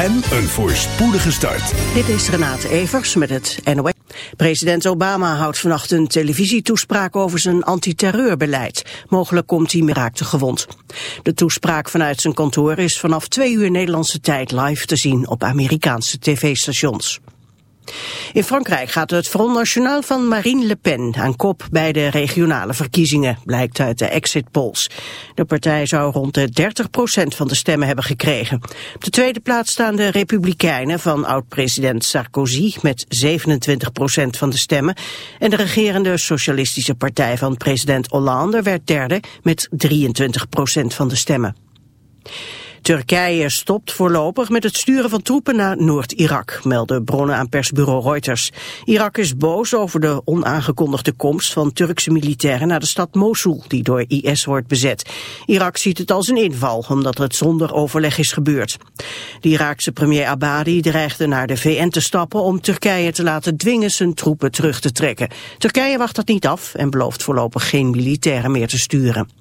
en een voorspoedige start. Dit is Renate Evers met het NOS. President Obama houdt vannacht een televisietoespraak over zijn antiterreurbeleid. Mogelijk komt hij raakte gewond. De toespraak vanuit zijn kantoor is vanaf twee uur Nederlandse tijd live te zien op Amerikaanse tv-stations. In Frankrijk gaat het Front National van Marine Le Pen aan kop bij de regionale verkiezingen, blijkt uit de exit polls. De partij zou rond de 30% van de stemmen hebben gekregen. Op de tweede plaats staan de Republikeinen van oud-president Sarkozy met 27% van de stemmen. En de regerende Socialistische Partij van president Hollande werd derde met 23% van de stemmen. Turkije stopt voorlopig met het sturen van troepen naar Noord-Irak, melden bronnen aan persbureau Reuters. Irak is boos over de onaangekondigde komst van Turkse militairen naar de stad Mosul, die door IS wordt bezet. Irak ziet het als een inval, omdat het zonder overleg is gebeurd. De Iraakse premier Abadi dreigde naar de VN te stappen om Turkije te laten dwingen zijn troepen terug te trekken. Turkije wacht dat niet af en belooft voorlopig geen militairen meer te sturen.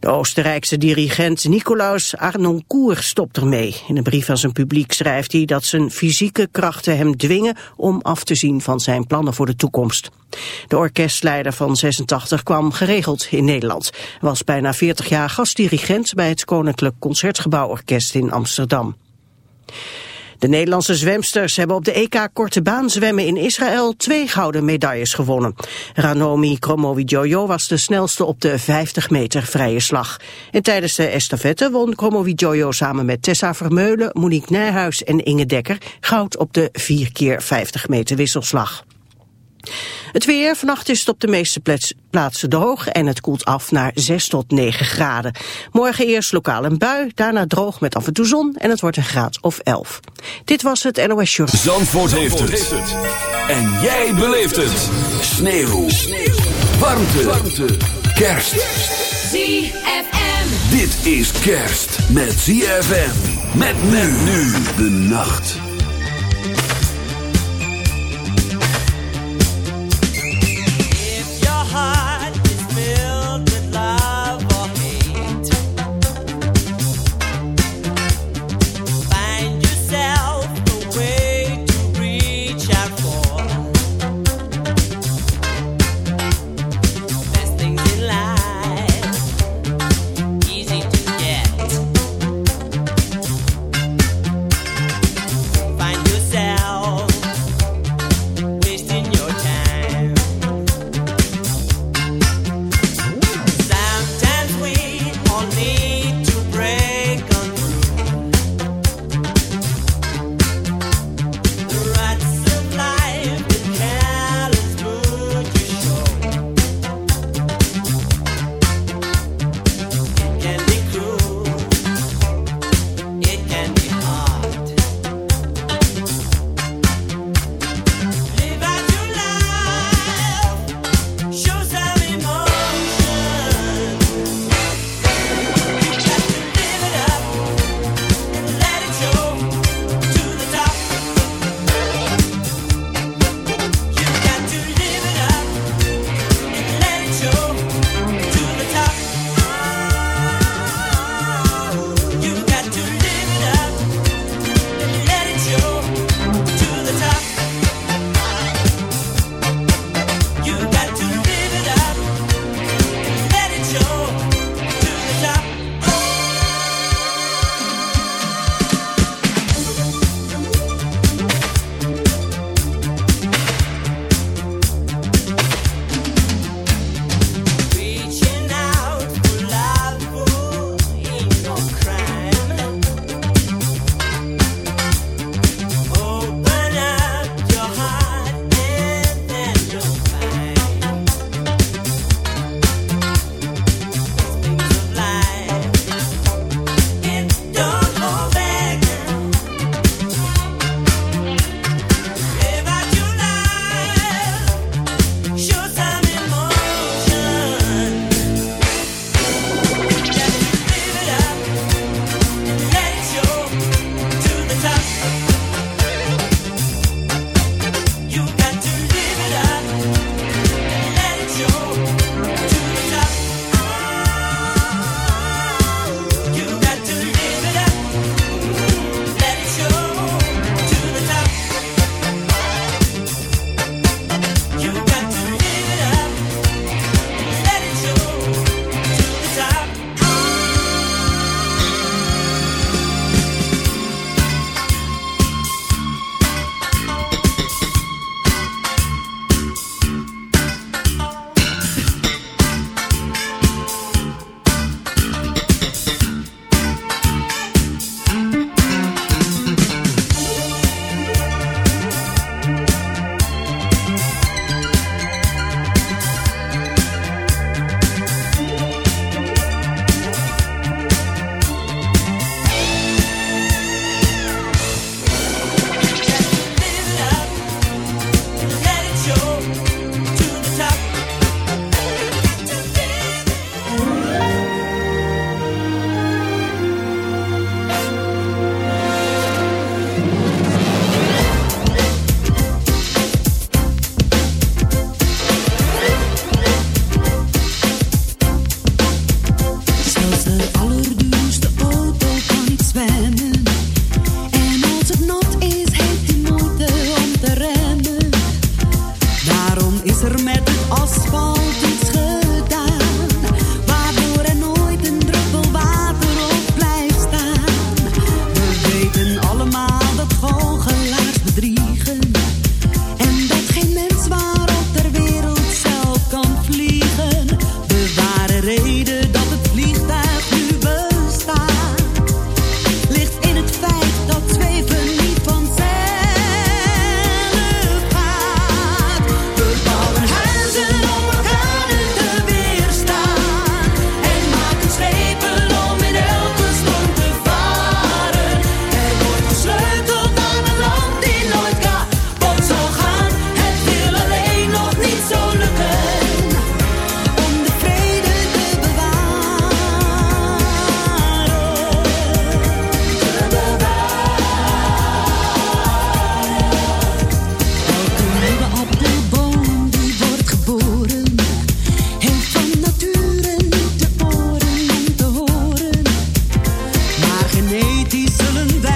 De Oostenrijkse dirigent Nicolaus Arnoncourt stopt ermee. In een brief aan zijn publiek schrijft hij dat zijn fysieke krachten hem dwingen om af te zien van zijn plannen voor de toekomst. De orkestleider van 86 kwam geregeld in Nederland. Was bijna 40 jaar gastdirigent bij het Koninklijk Concertgebouworkest in Amsterdam. De Nederlandse zwemsters hebben op de EK Korte Baan zwemmen in Israël twee gouden medailles gewonnen. Ranomi Kromowidjojo was de snelste op de 50 meter vrije slag. En tijdens de estafette won Kromowidjojo samen met Tessa Vermeulen, Monique Nijhuis en Inge Dekker goud op de 4 keer 50 meter wisselslag. Het weer, vannacht is het op de meeste plaatsen droog en het koelt af naar 6 tot 9 graden. Morgen eerst lokaal een bui, daarna droog met af en toe zon en het wordt een graad of 11. Dit was het NOS Short. Zandvoort, heeft, het. En jij beleeft het. Sneeuw. Sneeuw. Warmte. Warmte. Kerst. ZFM. Dit is kerst met ZFM. Met men nu de nacht. multi zullen wij.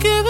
Give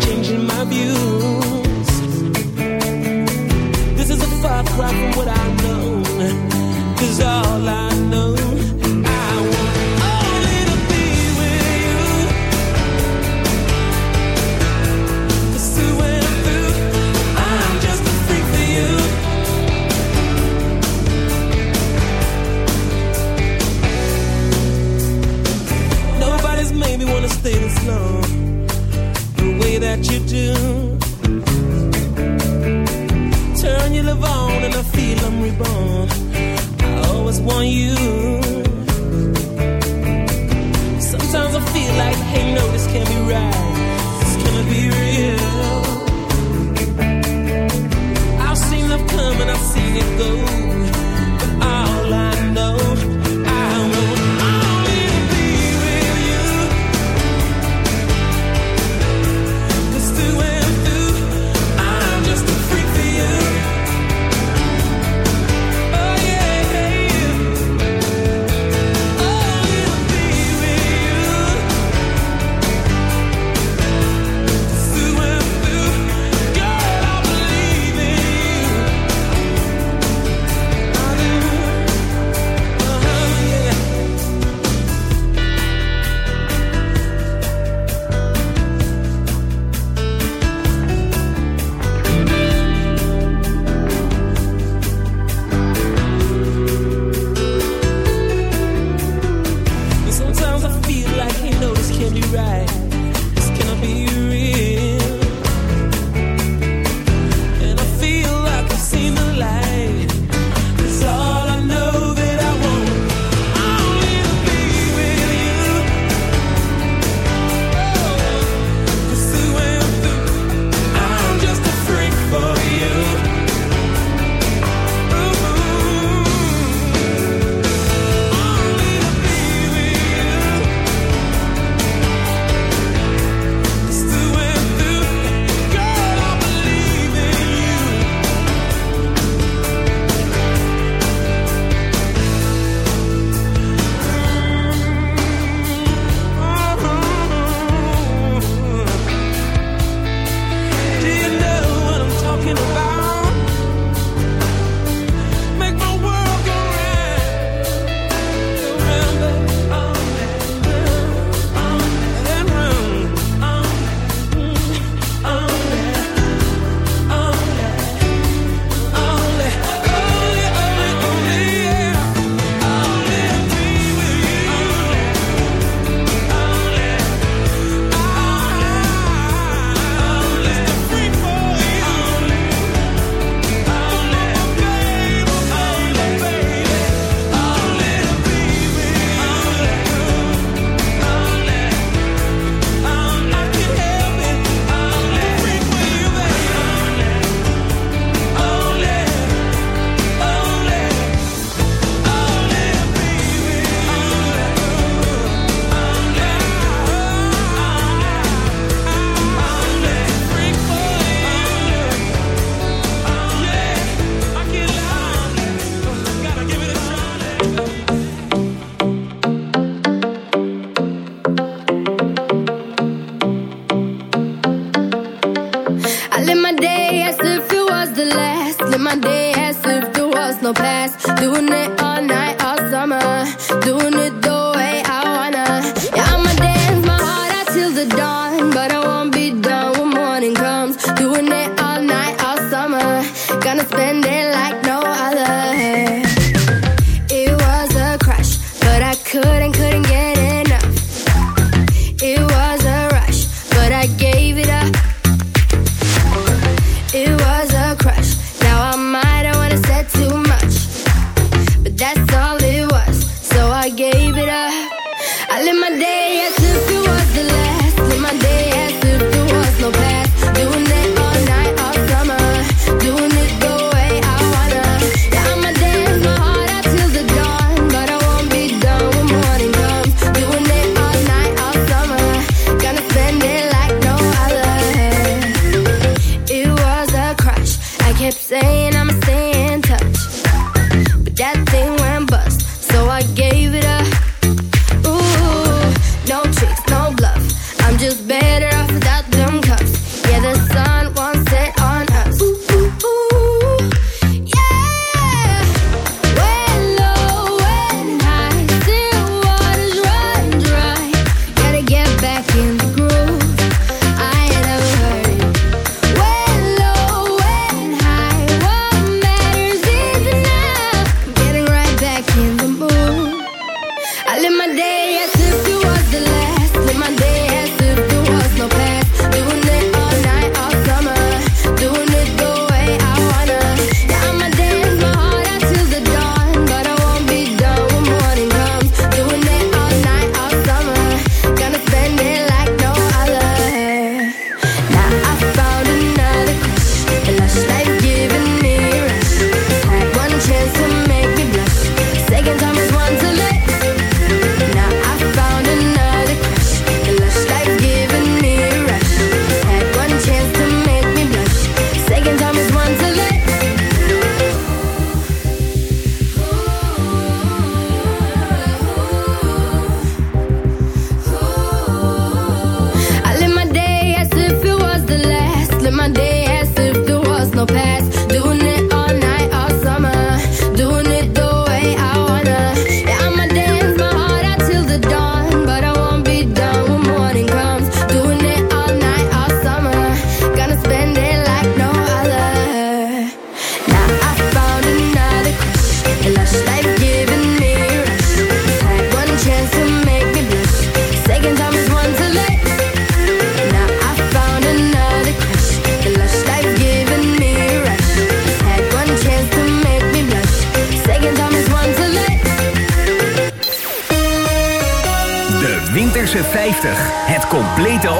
changing my view.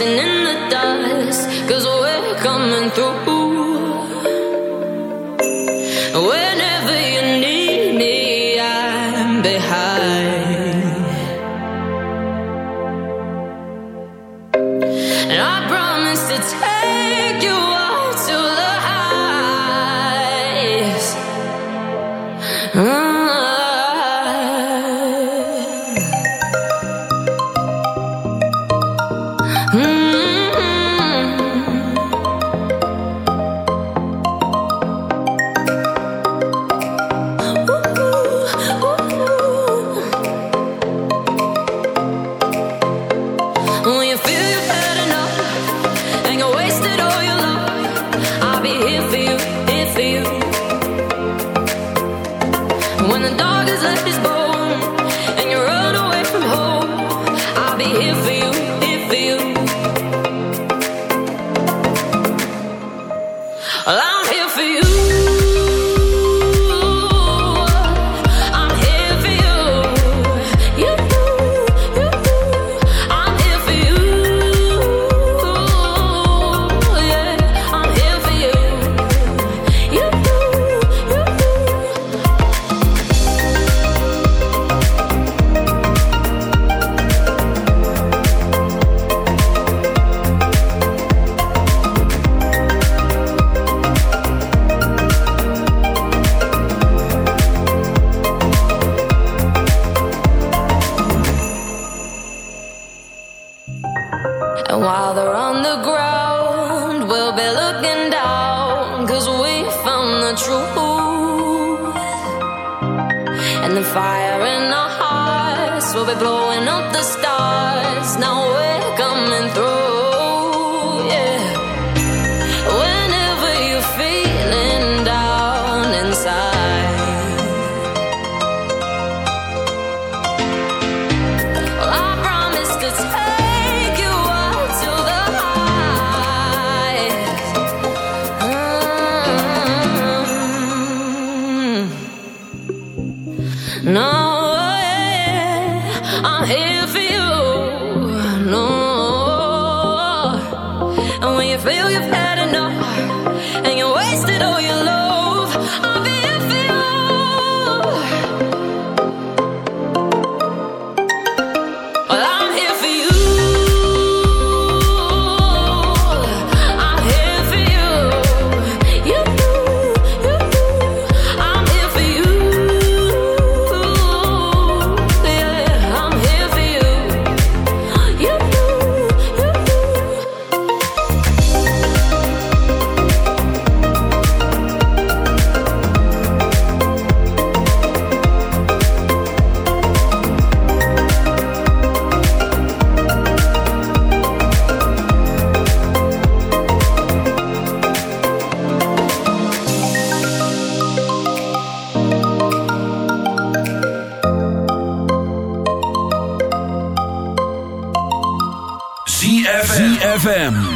listening When you feel you've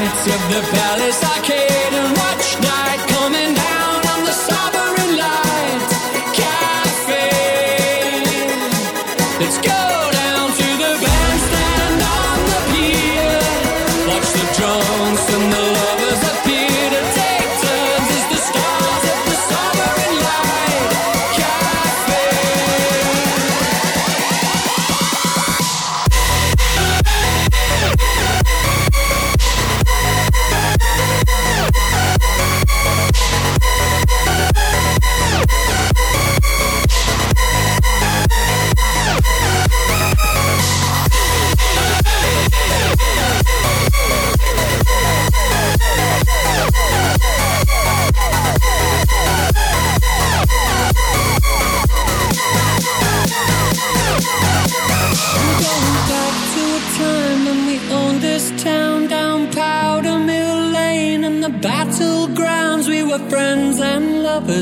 lights of the palace. I